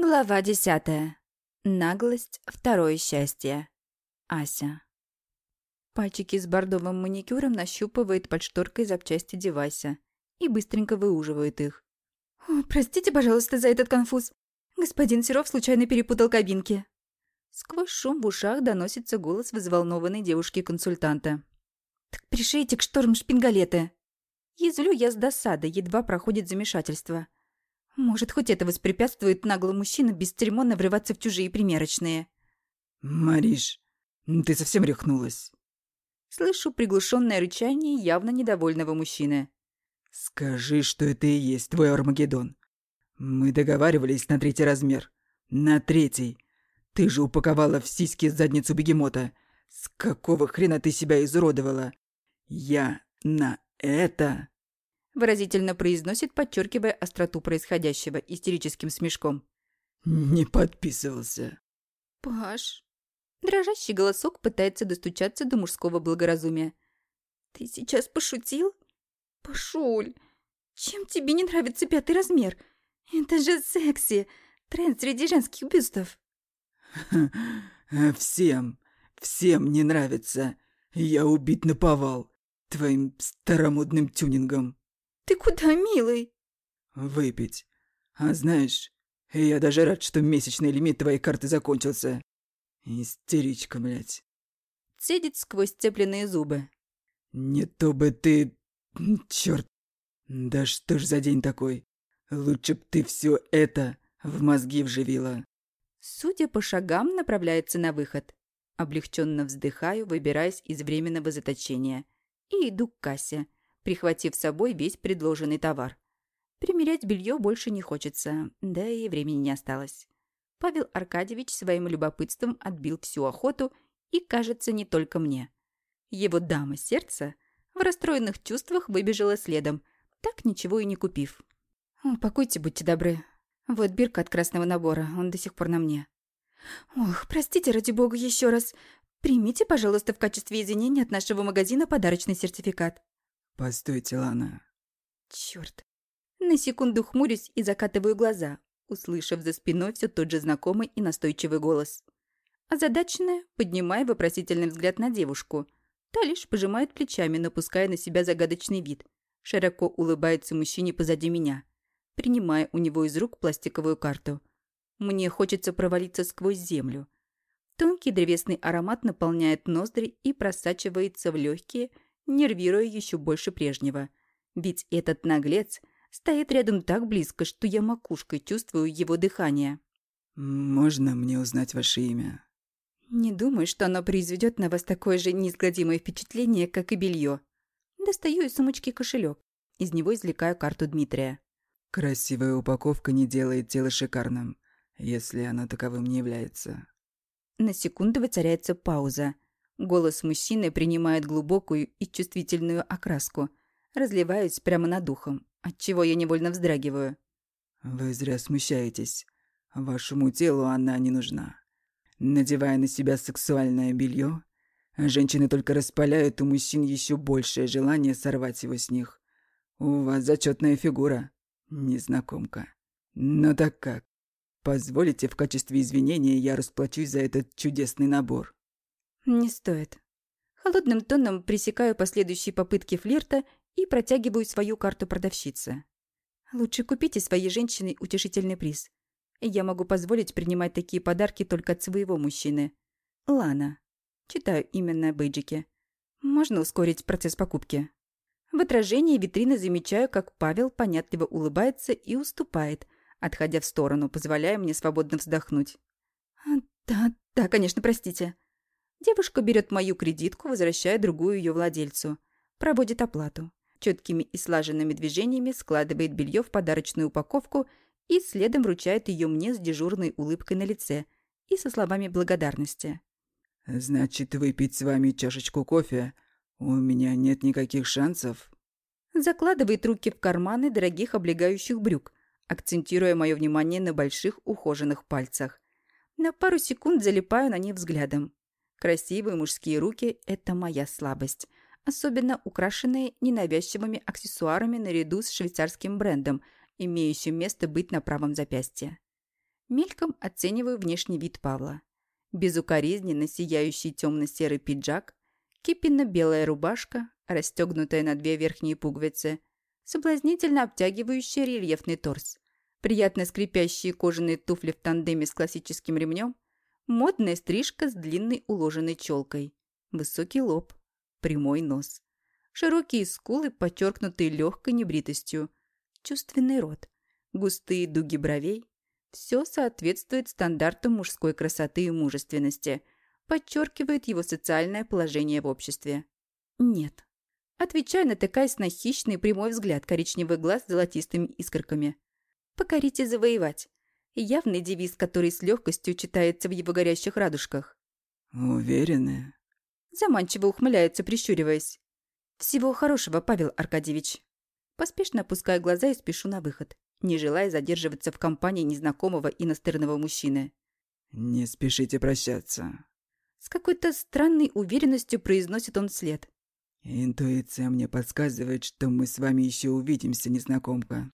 Глава десятая. Наглость – второе счастье. Ася. Пальчики с бордовым маникюром нащупывает под шторкой запчасти девайса и быстренько выуживает их. «Простите, пожалуйста, за этот конфуз. Господин Серов случайно перепутал кабинки». Сквозь шум в ушах доносится голос взволнованной девушки-консультанта. «Так пришейте к шторм шпингалеты». Язвлю я с досадой, едва проходит замешательство – может, хоть это воспрепятствует наглому мужчине бесцеремонно врываться в чужие примерочные. «Мариш, ты совсем рехнулась?» Слышу приглушенное рычание явно недовольного мужчины. «Скажи, что это и есть твой Армагеддон. Мы договаривались на третий размер. На третий. Ты же упаковала в сиськи задницу бегемота. С какого хрена ты себя изуродовала? Я на это...» выразительно произносит, подчеркивая остроту происходящего истерическим смешком. «Не подписывался». «Паш...» Дрожащий голосок пытается достучаться до мужского благоразумия. «Ты сейчас пошутил? Пашуль, чем тебе не нравится пятый размер? Это же секси, тренд среди женских бюстов». «Всем, всем не нравится. Я убить наповал твоим старомодным тюнингом». «Ты куда, милый?» «Выпить. А знаешь, я даже рад, что месячный лимит твоей карты закончился. Истеричка, блядь». Цедит сквозь цепленные зубы. «Не то бы ты... Чёрт! Да что ж за день такой? Лучше б ты все это в мозги вживила». Судя по шагам, направляется на выход. Облегченно вздыхаю, выбираясь из временного заточения. И иду к кассе прихватив с собой весь предложенный товар. Примерять белье больше не хочется, да и времени не осталось. Павел Аркадьевич своим любопытством отбил всю охоту и, кажется, не только мне. Его дама сердца в расстроенных чувствах выбежала следом, так ничего и не купив. «Упакуйте, будьте добры. Вот бирка от красного набора, он до сих пор на мне». «Ох, простите, ради бога, еще раз. Примите, пожалуйста, в качестве извинения от нашего магазина подарочный сертификат». «Постойте, Лана». Чёрт. На секунду хмурюсь и закатываю глаза, услышав за спиной все тот же знакомый и настойчивый голос. Озадаченная, поднимая вопросительный взгляд на девушку. Та лишь пожимает плечами, напуская на себя загадочный вид. Широко улыбается мужчине позади меня, принимая у него из рук пластиковую карту. Мне хочется провалиться сквозь землю. Тонкий древесный аромат наполняет ноздри и просачивается в легкие, нервируя еще больше прежнего. Ведь этот наглец стоит рядом так близко, что я макушкой чувствую его дыхание. «Можно мне узнать ваше имя?» «Не думаю, что оно произведет на вас такое же неизгладимое впечатление, как и белье. Достаю из сумочки кошелек. Из него извлекаю карту Дмитрия. «Красивая упаковка не делает тело шикарным, если оно таковым не является». На секунду воцаряется пауза – Голос мужчины принимает глубокую и чувствительную окраску, разливаясь прямо над духом, отчего я невольно вздрагиваю. «Вы зря смущаетесь. Вашему телу она не нужна. Надевая на себя сексуальное белье, женщины только распаляют у мужчин еще большее желание сорвать его с них. У вас зачетная фигура, незнакомка. Но так как? Позволите в качестве извинения я расплачусь за этот чудесный набор?» «Не стоит». Холодным тоном пресекаю последующие попытки флирта и протягиваю свою карту продавщице. «Лучше купите своей женщине утешительный приз. Я могу позволить принимать такие подарки только от своего мужчины. Лана. Читаю именно бейджики. Можно ускорить процесс покупки?» В отражении витрины замечаю, как Павел понятливо улыбается и уступает, отходя в сторону, позволяя мне свободно вздохнуть. «Да, да, конечно, простите». Девушка берет мою кредитку, возвращая другую ее владельцу. Проводит оплату. Четкими и слаженными движениями складывает белье в подарочную упаковку и следом вручает ее мне с дежурной улыбкой на лице и со словами благодарности. «Значит, выпить с вами чашечку кофе? У меня нет никаких шансов?» Закладывает руки в карманы дорогих облегающих брюк, акцентируя мое внимание на больших ухоженных пальцах. На пару секунд залипаю на них взглядом. Красивые мужские руки – это моя слабость. Особенно украшенные ненавязчивыми аксессуарами наряду с швейцарским брендом, имеющим место быть на правом запястье. Мельком оцениваю внешний вид Павла. Безукоризненно сияющий темно-серый пиджак, кипенно-белая рубашка, расстегнутая на две верхние пуговицы, соблазнительно обтягивающий рельефный торс, приятно скрипящие кожаные туфли в тандеме с классическим ремнем, модная стрижка с длинной уложенной челкой, высокий лоб, прямой нос, широкие скулы, подчеркнутые легкой небритостью, чувственный рот, густые дуги бровей. Все соответствует стандартам мужской красоты и мужественности, подчеркивает его социальное положение в обществе. Нет. Отвечаю, натыкаясь на хищный прямой взгляд коричневый глаз с золотистыми искорками. «Покорить и завоевать». Явный девиз, который с легкостью читается в его горящих радужках. «Уверены?» Заманчиво ухмыляется, прищуриваясь. «Всего хорошего, Павел Аркадьевич». Поспешно опускаю глаза и спешу на выход, не желая задерживаться в компании незнакомого и настырного мужчины. «Не спешите прощаться». С какой-то странной уверенностью произносит он вслед. «Интуиция мне подсказывает, что мы с вами еще увидимся, незнакомка».